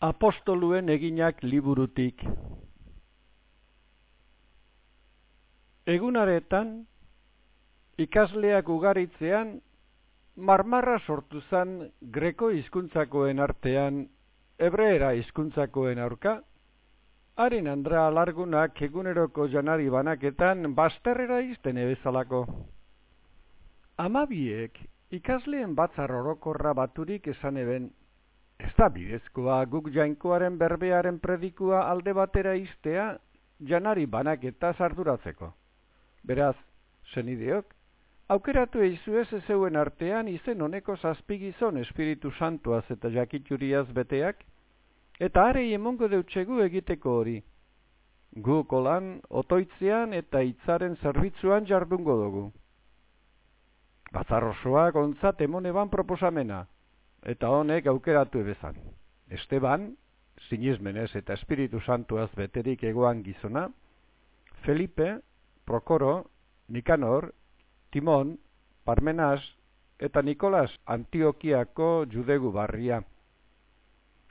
Apostoluen eginak liburutik. Egunaretan, ikasleak ugaritzean, marmarra sortu zan greko hizkuntzakoen artean, hebreera hizkuntzakoen aurka, harin andra alargunak eguneroko janari banaketan basterrera izten ebezalako. Amabiek, ikasleen batzar orokorra baturik esan eben, Ez da bidezkoa guk jainkoaren berbearen predikua alde batera iztea janari banak eta sarduratzeko. Beraz, senideok, aukeratu eizu ez ezeuen artean izen honeko zazpigizon espiritu santuaz eta jakituriaz beteak, eta arei emongo deutsegu egiteko hori. Gu kolan, otoitzean eta hitzaren zerbitzuan jardungo dugu. Bazarrosoak ontzat emoneban proposamena, eta honek aukeratu ebezan. Esteban, sinismenez eta espiritu santuaz beterik egoan gizona, Felipe, Prokoro, Nikanor, Timon, Parmenas eta Nikolas Antiokiako judegu barria.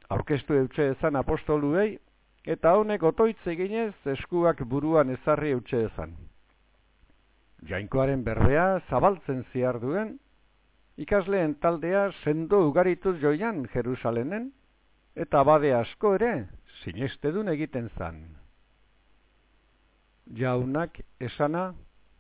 Aurkeztu eutxe ezan apostoluei, eta honek otoitze ginez eskuak buruan ezarri eutxe ezan. Jainkoaren berbea zabaltzen ziar duen, ikasleen taldea sendo ugarituz joian Jerusalenen, eta bade asko ere sinestedun egiten zan. Jaunak esana